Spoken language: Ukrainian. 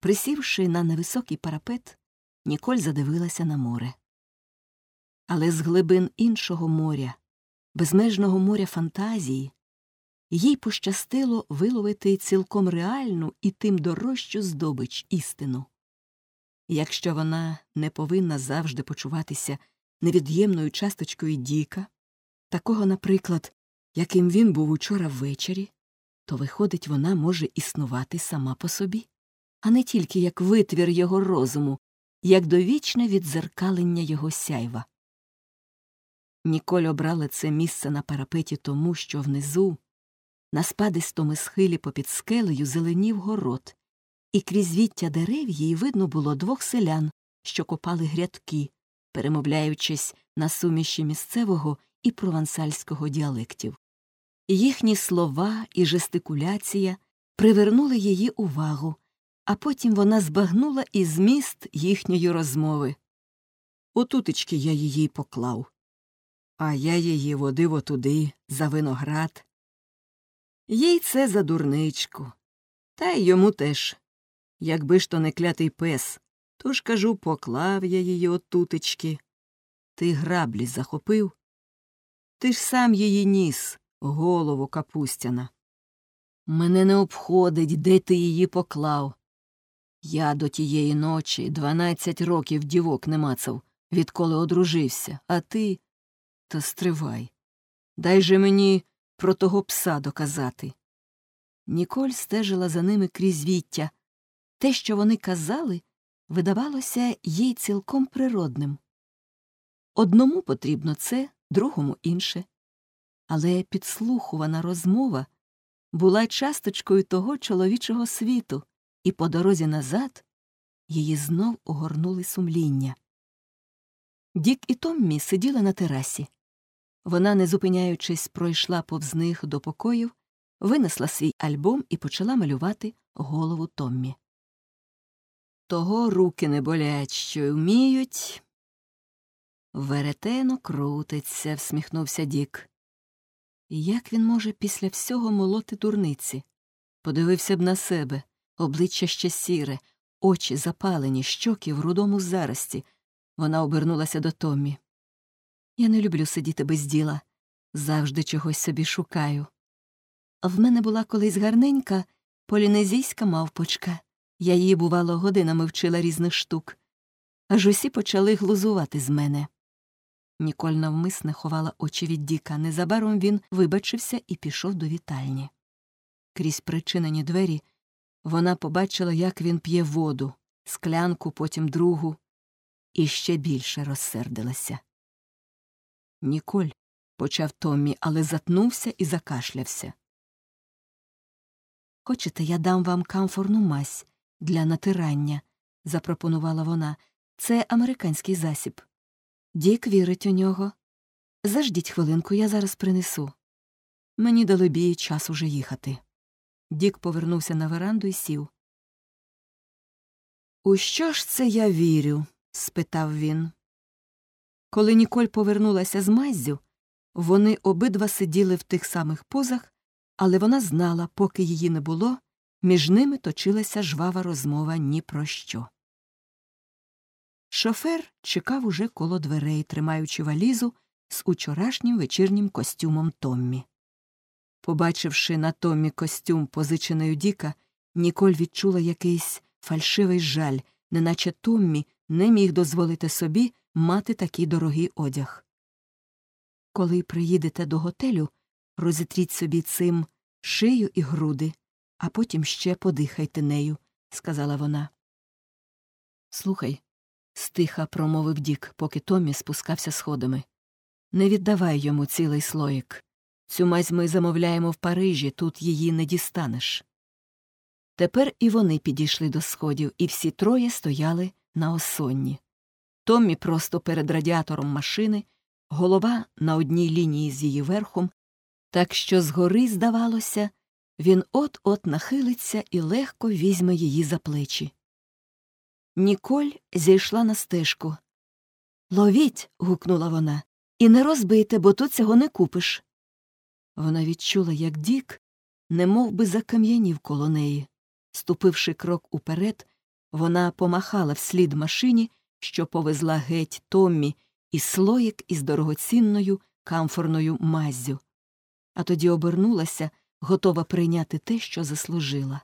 Присівши на невисокий парапет, Ніколь задивилася на море. Але з глибин іншого моря, безмежного моря фантазії, їй пощастило виловити цілком реальну і тим дорожчу здобич істину. Якщо вона не повинна завжди почуватися невід'ємною часточкою Діка, такого, наприклад, яким він був учора ввечері, то, виходить, вона може існувати сама по собі, а не тільки як витвір його розуму, як довічне відзеркалення його сяйва. Ніколь обрала це місце на парапеті тому, що внизу, на спадистому схилі попід скелею, зеленів город, і крізь віття дерев їй видно було двох селян, що копали грядки, перемовляючись на суміші місцевого і провансальського діалектів. Їхні слова і жестикуляція привернули її увагу, а потім вона збагнула і зміст їхньої розмови. Отутечки я її поклав, а я її водив отуди, за виноград. Їй це за дурничку, та й йому теж. Якби ж то не клятий пес, то ж кажу, поклав я її отутечки. Ти граблі захопив? Ти ж сам її ніс, голову капустяна. Мене не обходить, де ти її поклав. Я до тієї ночі дванадцять років дівок не мацав, відколи одружився, а ти. То стривай. Дай же мені про того пса доказати. Ніколь стежила за ними крізь віття. Те, що вони казали, видавалося їй цілком природним. Одному потрібно це, другому інше. Але підслухувана розмова була часточкою того чоловічого світу, і по дорозі назад її знов огорнули сумління. Дік і Томмі сиділи на терасі. Вона, не зупиняючись, пройшла повз них до покоїв, винесла свій альбом і почала малювати голову Томмі. Того руки не болять, що й вміють. Веретено крутиться, всміхнувся Дік. Як він може після всього молоти дурниці? Подивився б на себе, обличчя ще сіре, очі запалені, щоки в рудому зарості. Вона обернулася до Томмі. Я не люблю сидіти без діла, завжди чогось собі шукаю. В мене була колись гарненька полінезійська мавпочка. Я її, бувало, годинами вчила різних штук. Аж усі почали глузувати з мене. Ніколь навмисне ховала очі від Діка. Незабаром він вибачився і пішов до вітальні. Крізь причинені двері вона побачила, як він п'є воду, склянку, потім другу, і ще більше розсердилася. Ніколь, почав Томмі, але затнувся і закашлявся. Хочете, я дам вам камфорну мазь для натирання, запропонувала вона. Це американський засіб. Дік вірить у нього. Заждіть хвилинку, я зараз принесу. Мені дали бій час уже їхати. Дік повернувся на веранду і сів. У що ж це я вірю? спитав він. Коли Ніколь повернулася з маззю, вони обидва сиділи в тих самих позах, але вона знала, поки її не було, між ними точилася жвава розмова ні про що. Шофер чекав уже коло дверей, тримаючи валізу з учорашнім вечірнім костюмом Томмі. Побачивши на Томмі костюм, позичений у Діка, Ніколь відчула якийсь фальшивий жаль, неначе Томмі не міг дозволити собі мати такий дорогий одяг. Коли приїдете до готелю, розітріть собі цим шию і груди, а потім ще подихайте нею, сказала вона. Слухай, стиха промовив Дік, поки Томмі спускався сходами. Не віддавай йому цілий слоїк. Цю мазь ми замовляємо в Парижі, тут її не дістанеш. Тепер і вони підійшли до сходів, і всі троє стояли на осонні. Томмі просто перед радіатором машини, голова на одній лінії з її верхом, так що згори, здавалося, він от-от нахилиться і легко візьме її за плечі. Ніколь зійшла на стежку. Ловіть. гукнула вона, і не розбийте, бо тут цього не купиш. Вона відчула, як Дік немов би закам'янів коло неї. Ступивши крок уперед, Вона помахала вслід машині, що повезла геть Томмі, і слоїк із дорогоцінною камфорною маззю, а тоді обернулася, готова прийняти те, що заслужила.